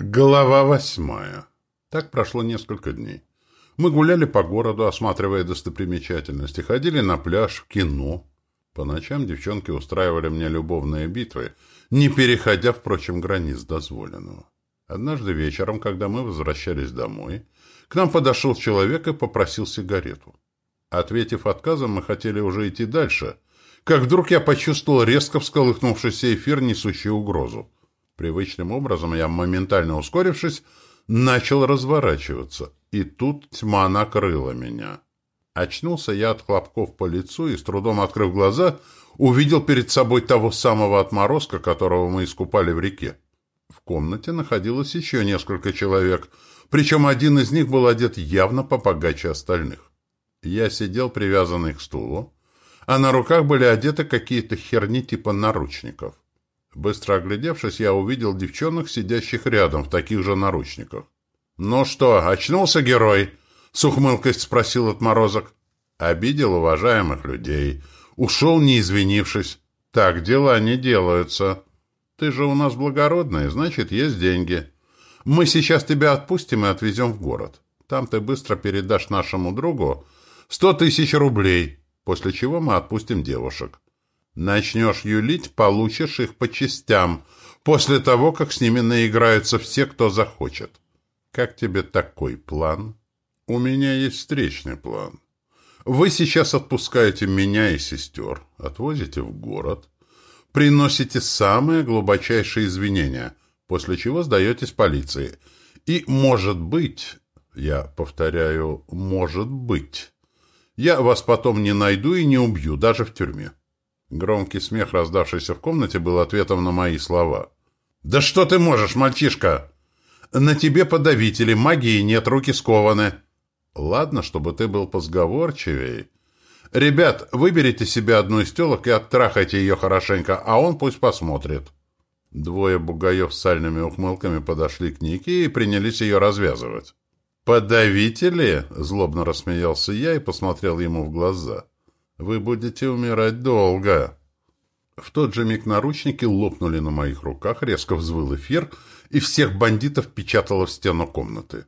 Глава восьмая. Так прошло несколько дней. Мы гуляли по городу, осматривая достопримечательности, ходили на пляж, в кино. По ночам девчонки устраивали мне любовные битвы, не переходя, впрочем, границ дозволенного. Однажды вечером, когда мы возвращались домой, к нам подошел человек и попросил сигарету. Ответив отказом, мы хотели уже идти дальше, как вдруг я почувствовал резко всколыхнувшийся эфир, несущий угрозу. Привычным образом я, моментально ускорившись, начал разворачиваться, и тут тьма накрыла меня. Очнулся я от хлопков по лицу и, с трудом открыв глаза, увидел перед собой того самого отморозка, которого мы искупали в реке. В комнате находилось еще несколько человек, причем один из них был одет явно попогаче остальных. Я сидел привязанный к стулу, а на руках были одеты какие-то херни типа наручников. Быстро оглядевшись, я увидел девчонок, сидящих рядом в таких же наручниках. «Ну что, очнулся герой?» — с ухмылкой спросил отморозок. «Обидел уважаемых людей. Ушел, не извинившись. Так дела не делаются. Ты же у нас благородный, значит, есть деньги. Мы сейчас тебя отпустим и отвезем в город. Там ты быстро передашь нашему другу сто тысяч рублей, после чего мы отпустим девушек. Начнешь юлить, получишь их по частям, после того, как с ними наиграются все, кто захочет. Как тебе такой план? У меня есть встречный план. Вы сейчас отпускаете меня и сестер, отвозите в город, приносите самые глубочайшие извинения, после чего сдаетесь полиции. И, может быть, я повторяю, может быть, я вас потом не найду и не убью, даже в тюрьме. Громкий смех, раздавшийся в комнате, был ответом на мои слова. «Да что ты можешь, мальчишка? На тебе подавители, магии нет, руки скованы». «Ладно, чтобы ты был позговорчивей. Ребят, выберите себе одну из телок и оттрахайте ее хорошенько, а он пусть посмотрит». Двое бугаев с сальными ухмылками подошли к Нике и принялись ее развязывать. «Подавители?» — злобно рассмеялся я и посмотрел ему в глаза. Вы будете умирать долго. В тот же миг наручники лопнули на моих руках, резко взвыл эфир, и всех бандитов печатало в стену комнаты.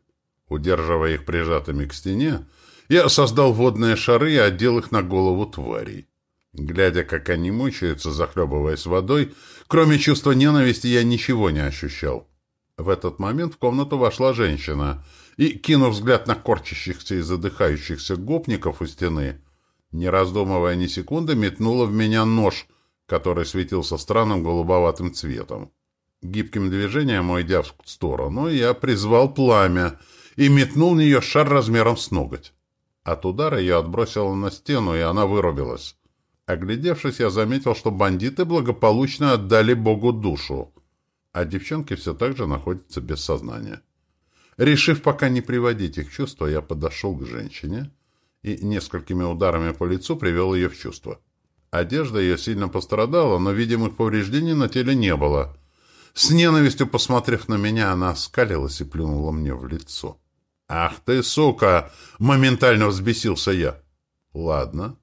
Удерживая их прижатыми к стене, я создал водные шары и одел их на голову тварей. Глядя, как они мучаются, захлебываясь водой, кроме чувства ненависти я ничего не ощущал. В этот момент в комнату вошла женщина и, кинув взгляд на корчащихся и задыхающихся гопников у стены, не раздумывая ни секунды, метнула в меня нож, который светился странным голубоватым цветом. Гибким движением, уйдя в сторону, я призвал пламя и метнул в нее шар размером с ноготь. От удара ее отбросило на стену, и она вырубилась. Оглядевшись, я заметил, что бандиты благополучно отдали Богу душу, а девчонки все так же находятся без сознания. Решив пока не приводить их в чувство, я подошел к женщине и несколькими ударами по лицу привел ее в чувство. Одежда ее сильно пострадала, но видимых повреждений на теле не было. С ненавистью посмотрев на меня, она оскалилась и плюнула мне в лицо. «Ах ты, сука!» — моментально взбесился я. «Ладно.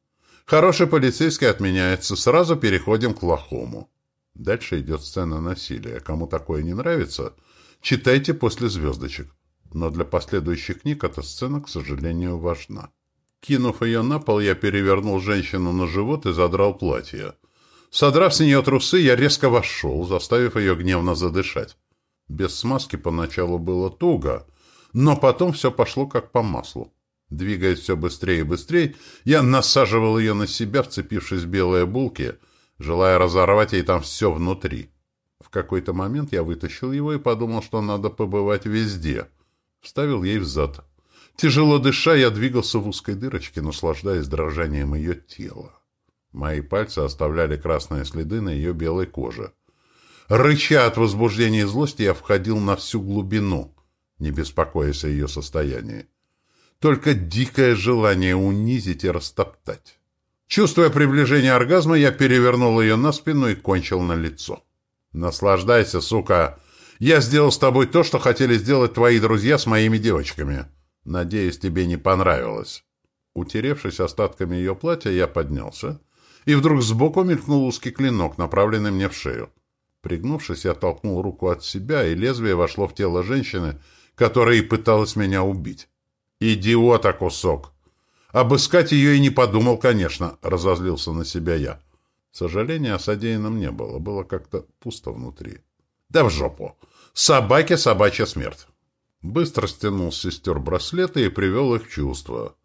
Хороший полицейский отменяется. Сразу переходим к плохому». Дальше идет сцена насилия. Кому такое не нравится, читайте после звездочек. Но для последующих книг эта сцена, к сожалению, важна. Кинув ее на пол, я перевернул женщину на живот и задрал платье. Содрав с нее трусы, я резко вошел, заставив ее гневно задышать. Без смазки поначалу было туго, но потом все пошло как по маслу. Двигаясь все быстрее и быстрее, я насаживал ее на себя, вцепившись в белые булки, желая разорвать ей там все внутри. В какой-то момент я вытащил его и подумал, что надо побывать везде. Вставил ей в зад. Тяжело дыша, я двигался в узкой дырочке, наслаждаясь дрожанием ее тела. Мои пальцы оставляли красные следы на ее белой коже. Рыча от возбуждения и злости, я входил на всю глубину, не беспокоясь о ее состоянии. Только дикое желание унизить и растоптать. Чувствуя приближение оргазма, я перевернул ее на спину и кончил на лицо. «Наслаждайся, сука! Я сделал с тобой то, что хотели сделать твои друзья с моими девочками!» Надеюсь, тебе не понравилось. Утеревшись остатками ее платья, я поднялся, и вдруг сбоку мелькнул узкий клинок, направленный мне в шею. Пригнувшись, я толкнул руку от себя, и лезвие вошло в тело женщины, которая и пыталась меня убить. «Идиота кусок!» «Обыскать ее и не подумал, конечно», — разозлился на себя я. Сожаления о содеянном не было, было как-то пусто внутри. «Да в жопу! Собаке собачья смерть!» Быстро стянул с сестер браслеты и привел их в чувство.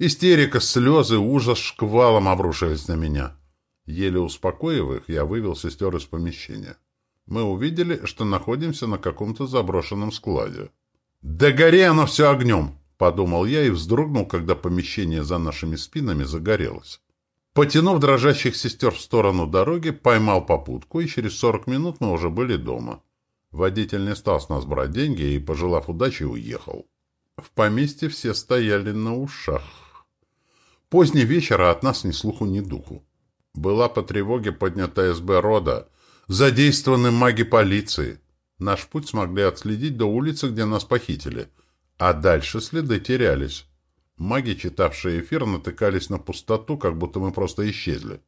Истерика, слезы, ужас шквалом обрушились на меня. Еле успокоив их, я вывел сестер из помещения. Мы увидели, что находимся на каком-то заброшенном складе. «Да гори оно все огнем!» — подумал я и вздрогнул, когда помещение за нашими спинами загорелось. Потянув дрожащих сестер в сторону дороги, поймал попутку, и через сорок минут мы уже были дома. Водитель не стал с нас брать деньги и, пожелав удачи, уехал. В поместье все стояли на ушах. Поздний вечер, а от нас ни слуху, ни духу. Была по тревоге поднята СБ рода. Задействованы маги полиции. Наш путь смогли отследить до улицы, где нас похитили. А дальше следы терялись. Маги, читавшие эфир, натыкались на пустоту, как будто мы просто исчезли.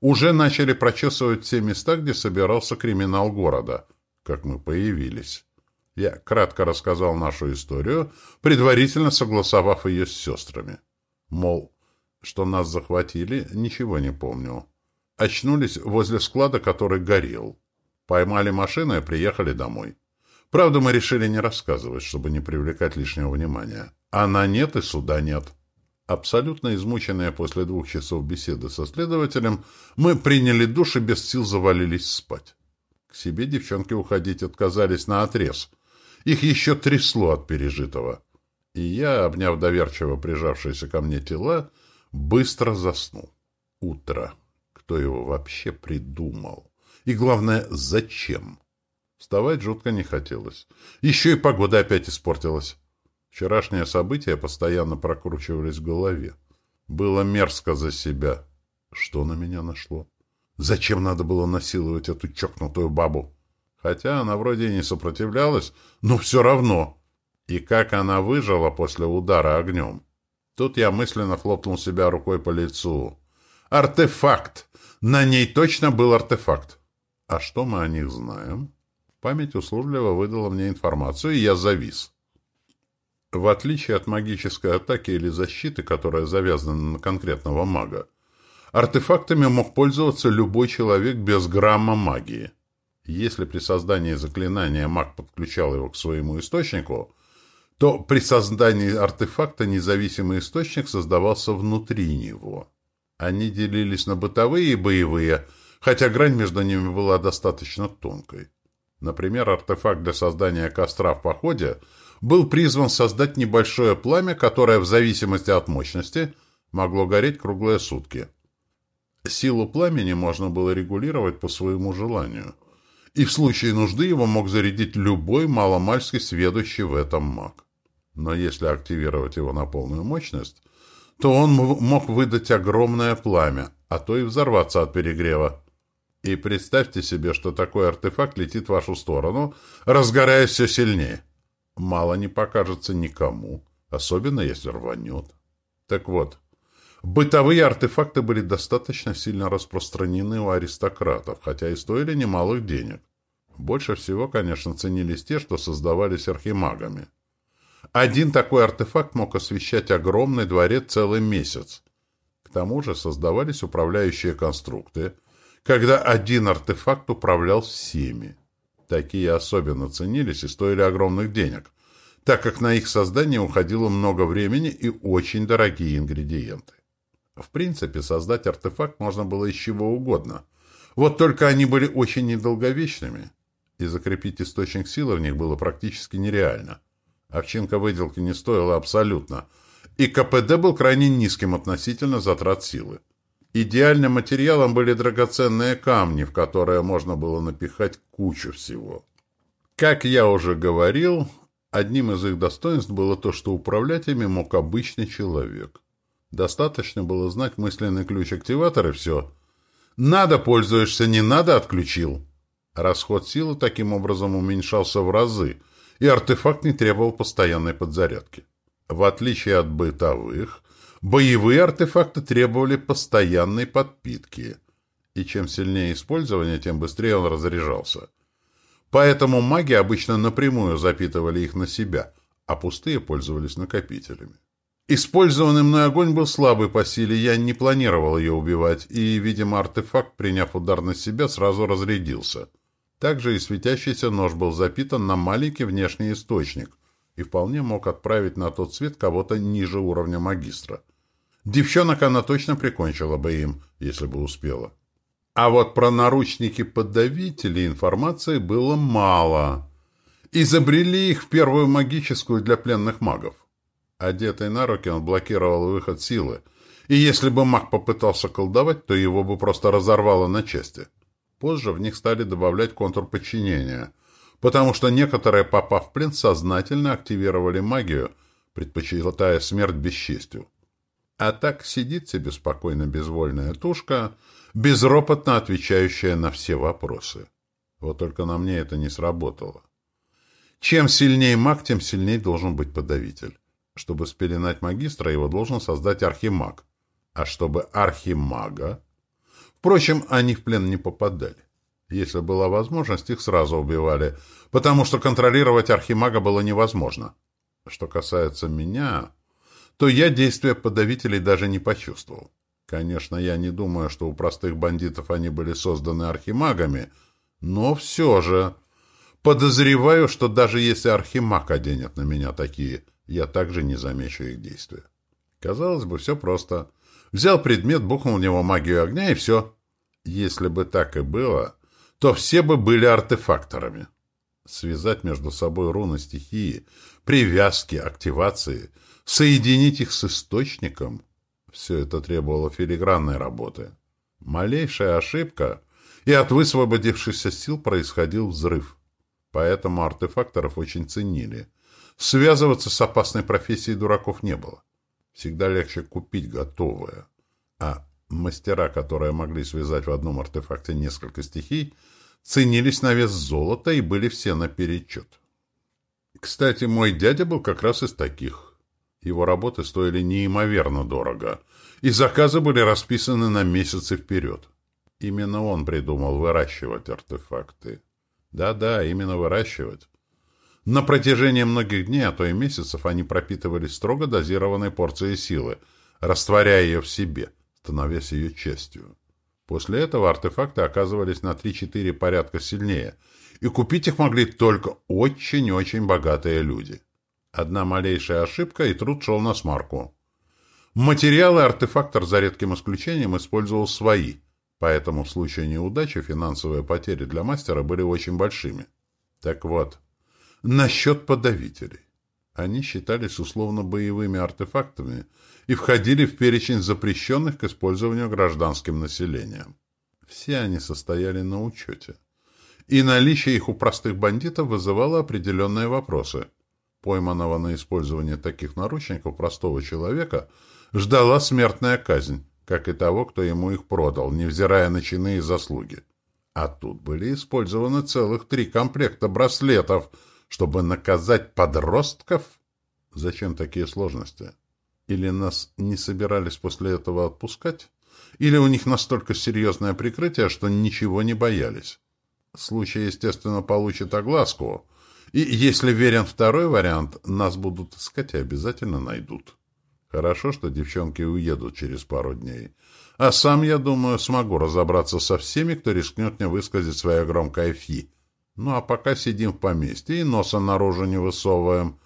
Уже начали прочесывать все места, где собирался криминал города, как мы появились. Я кратко рассказал нашу историю, предварительно согласовав ее с сестрами. Мол, что нас захватили, ничего не помню. Очнулись возле склада, который горел. Поймали машину и приехали домой. Правда, мы решили не рассказывать, чтобы не привлекать лишнего внимания. Она нет и суда нет. Абсолютно измученные после двух часов беседы со следователем, мы приняли душ и без сил завалились спать. К себе девчонки уходить отказались на отрез. Их еще трясло от пережитого. И я, обняв доверчиво прижавшиеся ко мне тела, быстро заснул. Утро. Кто его вообще придумал? И главное, зачем? Вставать жутко не хотелось. Еще и погода опять испортилась. Вчерашние события постоянно прокручивались в голове. Было мерзко за себя. Что на меня нашло? Зачем надо было насиловать эту чокнутую бабу? Хотя она вроде и не сопротивлялась, но все равно. И как она выжила после удара огнем? Тут я мысленно хлопнул себя рукой по лицу. Артефакт! На ней точно был артефакт. А что мы о них знаем? Память услужливо выдала мне информацию, и я завис. В отличие от магической атаки или защиты, которая завязана на конкретного мага, артефактами мог пользоваться любой человек без грамма магии. Если при создании заклинания маг подключал его к своему источнику, то при создании артефакта независимый источник создавался внутри него. Они делились на бытовые и боевые, хотя грань между ними была достаточно тонкой. Например, артефакт для создания костра в походе – был призван создать небольшое пламя, которое в зависимости от мощности могло гореть круглые сутки. Силу пламени можно было регулировать по своему желанию, и в случае нужды его мог зарядить любой маломальски сведущий в этом маг. Но если активировать его на полную мощность, то он мог выдать огромное пламя, а то и взорваться от перегрева. И представьте себе, что такой артефакт летит в вашу сторону, разгораясь все сильнее мало не покажется никому, особенно если рванет. Так вот, бытовые артефакты были достаточно сильно распространены у аристократов, хотя и стоили немалых денег. Больше всего, конечно, ценились те, что создавались архимагами. Один такой артефакт мог освещать огромный дворец целый месяц. К тому же создавались управляющие конструкты, когда один артефакт управлял всеми. Такие особенно ценились и стоили огромных денег, так как на их создание уходило много времени и очень дорогие ингредиенты. В принципе, создать артефакт можно было из чего угодно. Вот только они были очень недолговечными, и закрепить источник силы в них было практически нереально. Овчинка выделки не стоила абсолютно, и КПД был крайне низким относительно затрат силы. Идеальным материалом были драгоценные камни, в которые можно было напихать кучу всего. Как я уже говорил, одним из их достоинств было то, что управлять ими мог обычный человек. Достаточно было знать мысленный ключ-активатор все. Надо пользуешься, не надо отключил. Расход силы таким образом уменьшался в разы, и артефакт не требовал постоянной подзарядки. В отличие от бытовых, Боевые артефакты требовали постоянной подпитки. и чем сильнее использование, тем быстрее он разряжался. Поэтому маги обычно напрямую запитывали их на себя, а пустые пользовались накопителями. Использованный мной огонь был слабый по силе, я не планировал ее убивать, и, видимо, артефакт, приняв удар на себя, сразу разрядился. Также и светящийся нож был запитан на маленький внешний источник и вполне мог отправить на тот свет кого-то ниже уровня магистра. Девчонок она точно прикончила бы им, если бы успела. А вот про наручники-подавители информации было мало. Изобрели их в первую магическую для пленных магов. Одетый на руки он блокировал выход силы, и если бы маг попытался колдовать, то его бы просто разорвало на части. Позже в них стали добавлять контур подчинения, потому что некоторые, попав в плен, сознательно активировали магию, предпочитая смерть бесчестью. А так сидит себе спокойно безвольная тушка, безропотно отвечающая на все вопросы. Вот только на мне это не сработало. Чем сильнее маг, тем сильнее должен быть подавитель. Чтобы спеленать магистра, его должен создать архимаг. А чтобы архимага... Впрочем, они в плен не попадали. Если была возможность, их сразу убивали, потому что контролировать архимага было невозможно. Что касается меня, то я действия подавителей даже не почувствовал. Конечно, я не думаю, что у простых бандитов они были созданы архимагами, но все же... Подозреваю, что даже если архимаг оденет на меня такие я также не замечу их действия. Казалось бы, все просто. Взял предмет, бухнул в него магию огня, и все. Если бы так и было, то все бы были артефакторами. Связать между собой руны стихии, привязки, активации, соединить их с источником — все это требовало филигранной работы. Малейшая ошибка, и от высвободившихся сил происходил взрыв. Поэтому артефакторов очень ценили — Связываться с опасной профессией дураков не было. Всегда легче купить готовое. А мастера, которые могли связать в одном артефакте несколько стихий, ценились на вес золота и были все наперечет. Кстати, мой дядя был как раз из таких. Его работы стоили неимоверно дорого, и заказы были расписаны на месяцы вперед. Именно он придумал выращивать артефакты. Да-да, именно выращивать. На протяжении многих дней, а то и месяцев, они пропитывались строго дозированной порцией силы, растворяя ее в себе, становясь ее частью. После этого артефакты оказывались на 3-4 порядка сильнее, и купить их могли только очень-очень богатые люди. Одна малейшая ошибка, и труд шел на смарку. Материалы артефактор за редким исключением использовал свои, поэтому в случае неудачи финансовые потери для мастера были очень большими. Так вот, Насчет подавителей. Они считались условно-боевыми артефактами и входили в перечень запрещенных к использованию гражданским населением. Все они состояли на учете. И наличие их у простых бандитов вызывало определенные вопросы. Пойманного на использование таких наручников простого человека ждала смертная казнь, как и того, кто ему их продал, невзирая на чины и заслуги. А тут были использованы целых три комплекта браслетов – чтобы наказать подростков? Зачем такие сложности? Или нас не собирались после этого отпускать? Или у них настолько серьезное прикрытие, что ничего не боялись? Случай, естественно, получит огласку. И если верен второй вариант, нас будут искать и обязательно найдут. Хорошо, что девчонки уедут через пару дней. А сам, я думаю, смогу разобраться со всеми, кто рискнет мне высказать свое громкое «фи». Ну, а пока сидим в поместье и носа наружу не высовываем.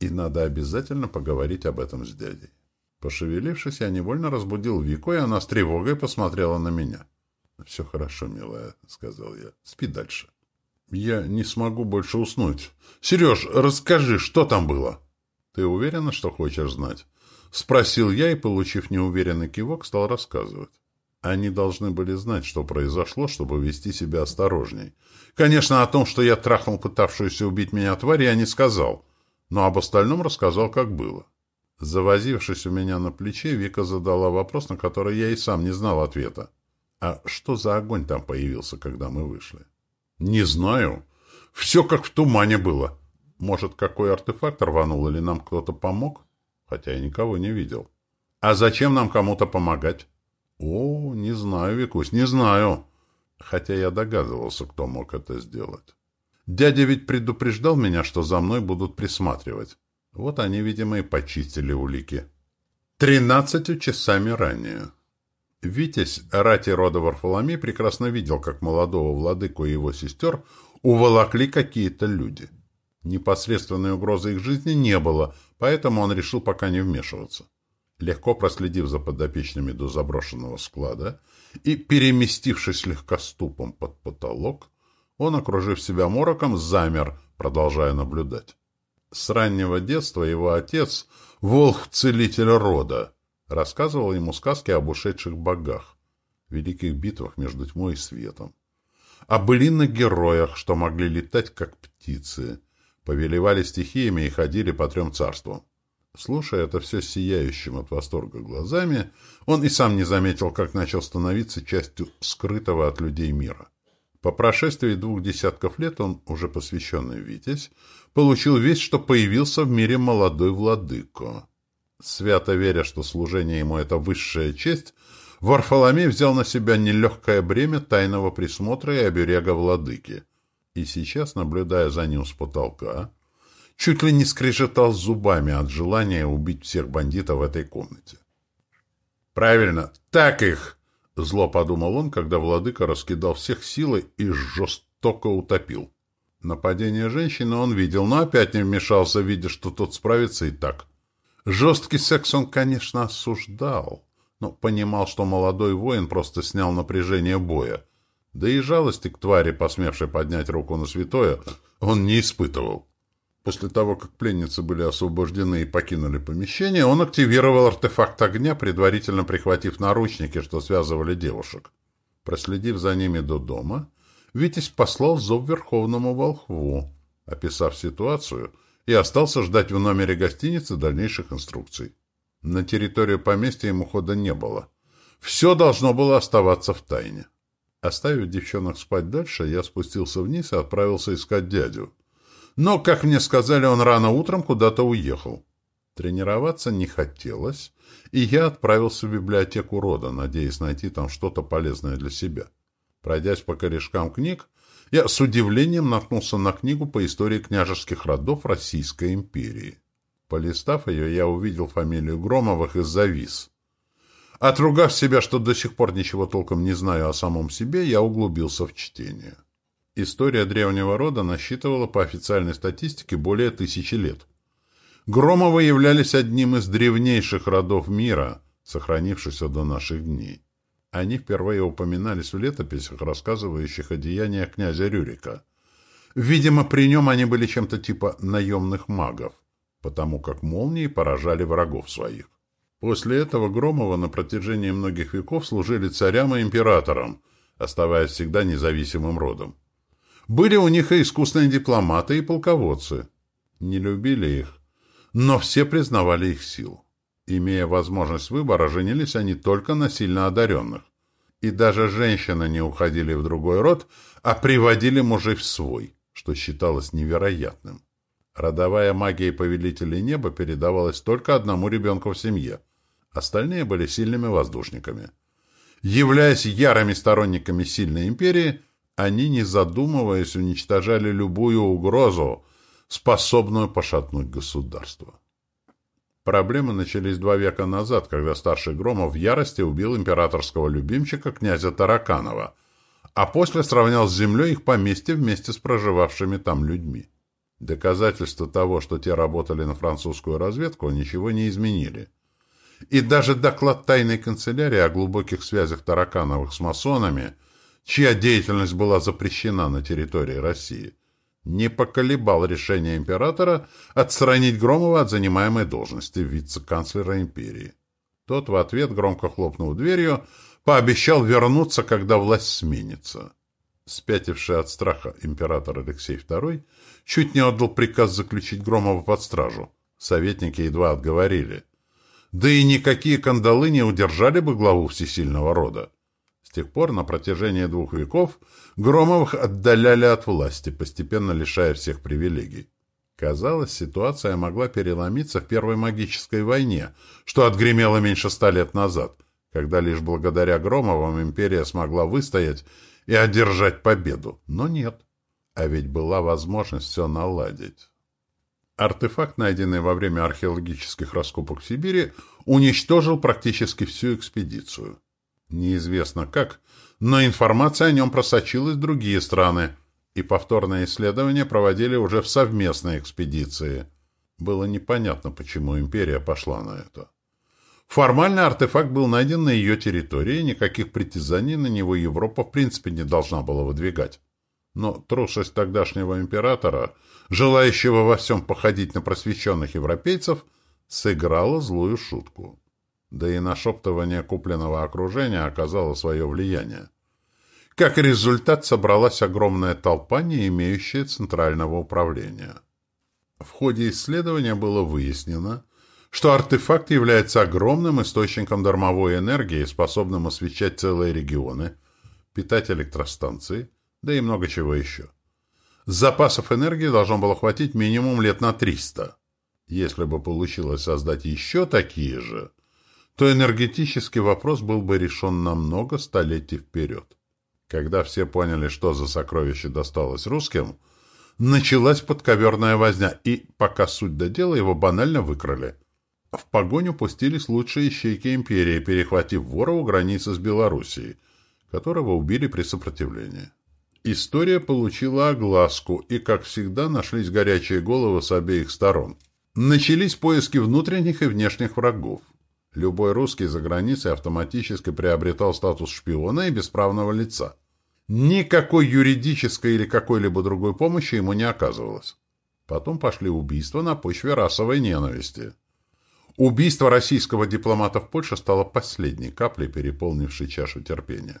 И надо обязательно поговорить об этом с дядей. Пошевелившись, я невольно разбудил Вику, и она с тревогой посмотрела на меня. — Все хорошо, милая, — сказал я. — Спи дальше. — Я не смогу больше уснуть. — Сереж, расскажи, что там было? — Ты уверена, что хочешь знать? — спросил я и, получив неуверенный кивок, стал рассказывать. Они должны были знать, что произошло, чтобы вести себя осторожней. Конечно, о том, что я трахнул пытавшуюся убить меня тварь, я не сказал, но об остальном рассказал, как было. Завозившись у меня на плече, Вика задала вопрос, на который я и сам не знал ответа. «А что за огонь там появился, когда мы вышли?» «Не знаю. Все как в тумане было. Может, какой артефакт рванул или нам кто-то помог? Хотя я никого не видел. А зачем нам кому-то помогать?» О, не знаю, Викусь, не знаю. Хотя я догадывался, кто мог это сделать. Дядя ведь предупреждал меня, что за мной будут присматривать. Вот они, видимо, и почистили улики. Тринадцатью часами ранее. Витязь Рати рода Варфоломей прекрасно видел, как молодого владыку и его сестер уволокли какие-то люди. Непосредственной угрозы их жизни не было, поэтому он решил пока не вмешиваться. Легко проследив за подопечными до заброшенного склада и переместившись слегка ступом под потолок, он, окружив себя мороком, замер, продолжая наблюдать. С раннего детства его отец, волх-целитель рода, рассказывал ему сказки об ушедших богах, великих битвах между тьмой и светом, о былинных героях, что могли летать, как птицы, повелевали стихиями и ходили по трем царствам. Слушая это все сияющим от восторга глазами, он и сам не заметил, как начал становиться частью скрытого от людей мира. По прошествии двух десятков лет он, уже посвященный Витязь, получил весть, что появился в мире молодой владыко. Свято веря, что служение ему — это высшая честь, Варфоломей взял на себя нелегкое бремя тайного присмотра и оберега владыки. И сейчас, наблюдая за ним с потолка, чуть ли не скрежетал зубами от желания убить всех бандитов в этой комнате. «Правильно, так их!» — зло подумал он, когда владыка раскидал всех силой и жестоко утопил. Нападение женщины он видел, но опять не вмешался, видя, что тот справится и так. Жесткий секс он, конечно, осуждал, но понимал, что молодой воин просто снял напряжение боя. Да и жалости к твари, посмевшей поднять руку на святое, он не испытывал. После того, как пленницы были освобождены и покинули помещение, он активировал артефакт огня, предварительно прихватив наручники, что связывали девушек. Проследив за ними до дома, Витязь послал зов Верховному Волхву, описав ситуацию — и остался ждать в номере гостиницы дальнейших инструкций. На территорию поместья ему хода не было. Все должно было оставаться в тайне. Оставив девчонок спать дальше, я спустился вниз и отправился искать дядю. Но, как мне сказали, он рано утром куда-то уехал. Тренироваться не хотелось, и я отправился в библиотеку рода, надеясь найти там что-то полезное для себя. Пройдясь по корешкам книг, я с удивлением наткнулся на книгу по истории княжеских родов Российской империи. Полистав ее, я увидел фамилию Громовых и завис. Отругав себя, что до сих пор ничего толком не знаю о самом себе, я углубился в чтение. История древнего рода насчитывала по официальной статистике более тысячи лет. Громовы являлись одним из древнейших родов мира, сохранившихся до наших дней. Они впервые упоминались в летописях, рассказывающих о деяниях князя Рюрика. Видимо, при нем они были чем-то типа наемных магов, потому как молнии поражали врагов своих. После этого Громова на протяжении многих веков служили царям и императорам, оставаясь всегда независимым родом. Были у них и искусные дипломаты, и полководцы. Не любили их, но все признавали их силу. Имея возможность выбора, женились они только на сильно одаренных. И даже женщины не уходили в другой род, а приводили мужей в свой, что считалось невероятным. Родовая магия повелителей неба передавалась только одному ребенку в семье. Остальные были сильными воздушниками. Являясь ярыми сторонниками сильной империи, они, не задумываясь, уничтожали любую угрозу, способную пошатнуть государство. Проблемы начались два века назад, когда старший Громов в ярости убил императорского любимчика князя Тараканова, а после сравнял с землей их поместье вместе с проживавшими там людьми. Доказательства того, что те работали на французскую разведку, ничего не изменили. И даже доклад тайной канцелярии о глубоких связях Таракановых с масонами, чья деятельность была запрещена на территории России – не поколебал решение императора отстранить Громова от занимаемой должности вице-канцлера империи. Тот в ответ, громко хлопнув дверью, пообещал вернуться, когда власть сменится. Спятивший от страха император Алексей II чуть не отдал приказ заключить Громова под стражу. Советники едва отговорили. Да и никакие кандалы не удержали бы главу всесильного рода тех пор, на протяжении двух веков, Громовых отдаляли от власти, постепенно лишая всех привилегий. Казалось, ситуация могла переломиться в Первой магической войне, что отгремело меньше ста лет назад, когда лишь благодаря Громовым империя смогла выстоять и одержать победу. Но нет. А ведь была возможность все наладить. Артефакт, найденный во время археологических раскопок в Сибири, уничтожил практически всю экспедицию. Неизвестно как, но информация о нем просочилась в другие страны, и повторные исследования проводили уже в совместной экспедиции. Было непонятно, почему империя пошла на это. Формально артефакт был найден на ее территории, никаких притязаний на него Европа в принципе не должна была выдвигать. Но трусость тогдашнего императора, желающего во всем походить на просвещенных европейцев, сыграла злую шутку. Да и нашептывание купленного окружения оказало свое влияние. Как результат собралась огромная толпа, не имеющая центрального управления. В ходе исследования было выяснено, что артефакт является огромным источником дармовой энергии, способным освещать целые регионы, питать электростанции, да и много чего еще. Запасов энергии должно было хватить минимум лет на 300. Если бы получилось создать еще такие же, то энергетический вопрос был бы решен на много столетий вперед. Когда все поняли, что за сокровище досталось русским, началась подковерная возня, и, пока суть до дела, его банально выкрали – в погоню пустились лучшие ищейки империи, перехватив вора у границы с Белоруссией, которого убили при сопротивлении. История получила огласку, и, как всегда, нашлись горячие головы с обеих сторон. Начались поиски внутренних и внешних врагов. Любой русский за границей автоматически приобретал статус шпиона и бесправного лица. Никакой юридической или какой-либо другой помощи ему не оказывалось. Потом пошли убийства на почве расовой ненависти. Убийство российского дипломата в Польше стало последней каплей, переполнившей чашу терпения.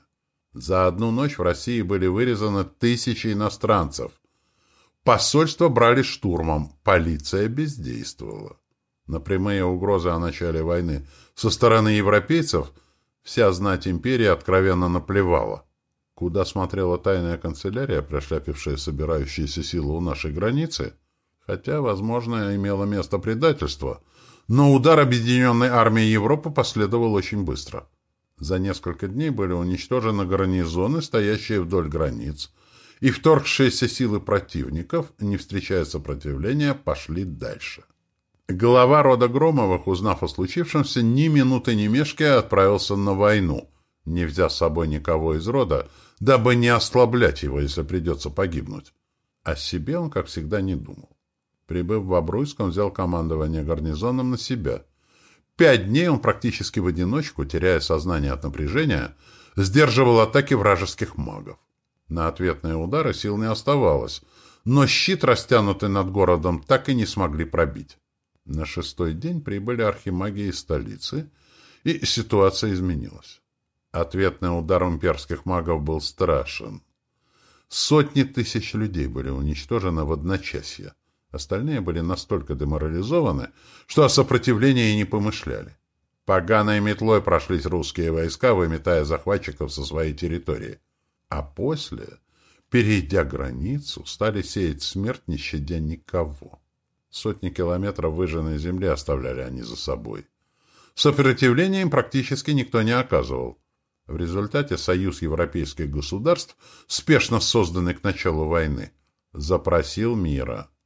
За одну ночь в России были вырезаны тысячи иностранцев. Посольство брали штурмом, полиция бездействовала. На прямые угрозы о начале войны со стороны европейцев вся знать империи откровенно наплевала. Куда смотрела тайная канцелярия, прошляпившая собирающиеся силы у нашей границы? Хотя, возможно, имело место предательство – но удар объединенной армии Европы последовал очень быстро. За несколько дней были уничтожены гарнизоны, стоящие вдоль границ, и вторгшиеся силы противников, не встречая сопротивления, пошли дальше. Глава рода Громовых, узнав о случившемся, ни минуты не мешкая отправился на войну, не взяв с собой никого из рода, дабы не ослаблять его, если придется погибнуть. О себе он, как всегда, не думал. Прибыв в Бобруйск, он взял командование гарнизоном на себя. Пять дней он практически в одиночку, теряя сознание от напряжения, сдерживал атаки вражеских магов. На ответные удары сил не оставалось, но щит, растянутый над городом, так и не смогли пробить. На шестой день прибыли архимаги из столицы, и ситуация изменилась. Ответный удар имперских магов был страшен. Сотни тысяч людей были уничтожены в одночасье. Остальные были настолько деморализованы, что о сопротивлении и не помышляли. Поганой метлой прошлись русские войска, выметая захватчиков со своей территории. А после, перейдя границу, стали сеять смерть, не щадя никого. Сотни километров выжженной земли оставляли они за собой. Сопротивления им практически никто не оказывал. В результате Союз европейских государств, спешно созданный к началу войны, запросил мира –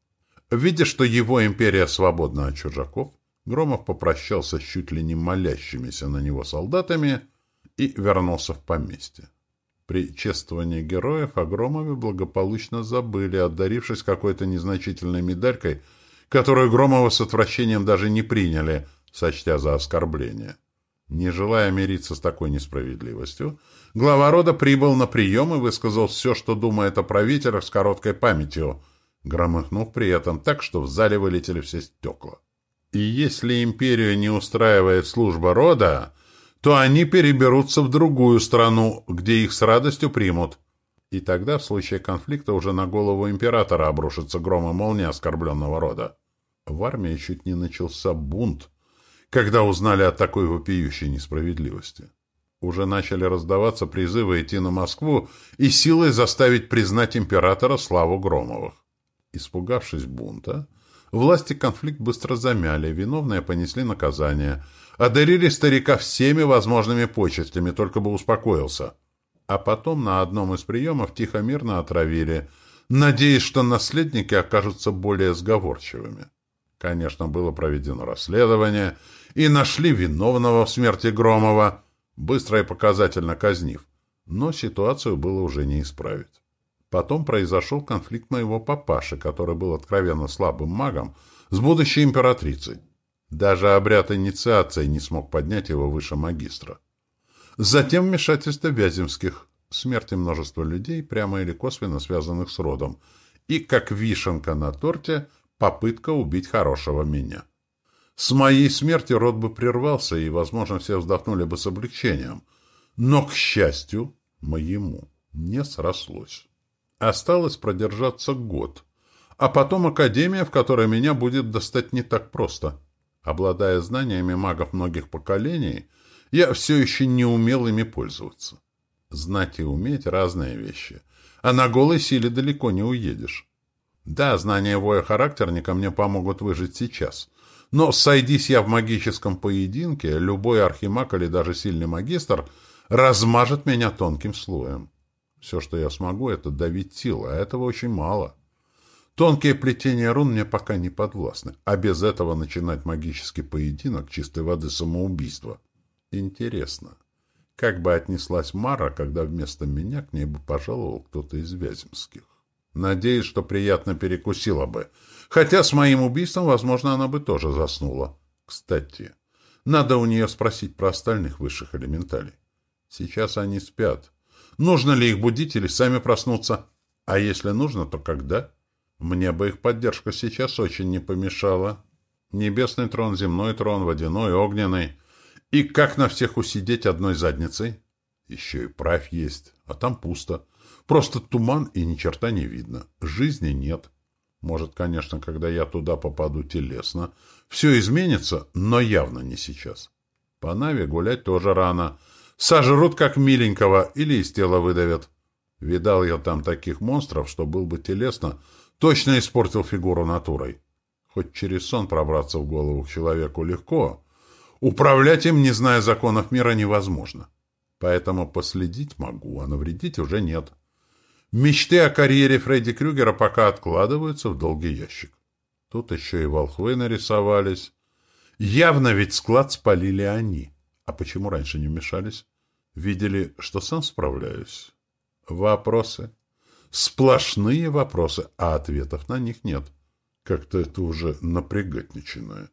Видя, что его империя свободна от чужаков, Громов попрощался с чуть ли не молящимися на него солдатами и вернулся в поместье. При чествовании героев о Громове благополучно забыли, отдарившись какой-то незначительной медалькой, которую Громова с отвращением даже не приняли, сочтя за оскорбление. Не желая мириться с такой несправедливостью, глава рода прибыл на прием и высказал все, что думает о правителях с короткой памятью – громыхнув при этом так, что в зале вылетели все стекла. И если империю не устраивает служба рода, то они переберутся в другую страну, где их с радостью примут. И тогда, в случае конфликта, уже на голову императора обрушится гром и молния оскорбленного рода. В армии чуть не начался бунт, когда узнали о такой вопиющей несправедливости. Уже начали раздаваться призывы идти на Москву и силой заставить признать императора славу Громовых. Испугавшись бунта, Власти конфликт быстро замяли, виновные понесли наказание. Одарили старика всеми возможными почестями, только бы успокоился. А потом на одном из приемов тихо-мирно отравили, надеясь, что наследники окажутся более сговорчивыми. Конечно, было проведено расследование, и нашли виновного в смерти Громова, быстро и показательно казнив. Но ситуацию было уже не исправить. Потом произошел конфликт моего папаши, который был откровенно слабым магом, с будущей императрицей. Даже обряд инициации не смог поднять его выше магистра. Затем вмешательство Вяземских, смерти множества людей, прямо или косвенно связанных с родом, и, как вишенка на торте, попытка убить хорошего меня. С моей смерти род бы прервался, и, возможно, все вздохнули бы с облегчением. Но, к счастью, моему не срослось. Осталось продержаться год. А потом академия, в которой меня будет достать не так просто. Обладая знаниями магов многих поколений, я все еще не умел ими пользоваться. Знать и уметь — разные вещи. А на голой силе далеко не уедешь. Да, знания воя характерника мне помогут выжить сейчас. Но сойдись я в магическом поединке, любой архимаг или даже сильный магистр размажет меня тонким слоем. Все, что я смогу, это давить силы, а этого очень мало. Тонкие плетения рун мне пока не подвластны, а без этого начинать магический поединок чистой воды самоубийства. Интересно, как бы отнеслась Мара, когда вместо меня к ней бы пожаловал кто-то из Вяземских? Надеюсь, что приятно перекусила бы. Хотя с моим убийством, возможно, она бы тоже заснула. Кстати, надо у нее спросить про остальных высших элементалей. Сейчас они спят. Нужно ли их будить или сами проснуться? А если нужно, то когда? Мне бы их поддержка сейчас очень не помешала. Небесный трон, земной трон, водяной, огненный. И как на всех усидеть одной задницей? Еще и правь есть, а там пусто. Просто туман и ни черта не видно. Жизни нет. Может, конечно, когда я туда попаду телесно. Все изменится, но явно не сейчас. По Наве гулять тоже рано. Сожрут, как миленького, или из тела выдавят. Видал я там таких монстров, что был бы телесно, точно испортил фигуру натурой. Хоть через сон пробраться в голову к человеку легко, управлять им, не зная законов мира, невозможно. Поэтому последить могу, а навредить уже нет. Мечты о карьере Фредди Крюгера пока откладываются в долгий ящик. Тут еще и волхвы нарисовались. Явно ведь склад спалили они. А почему раньше не вмешались? Видели, что сам справляюсь? Вопросы. Сплошные вопросы, а ответов на них нет. Как-то это уже напрягать начинает.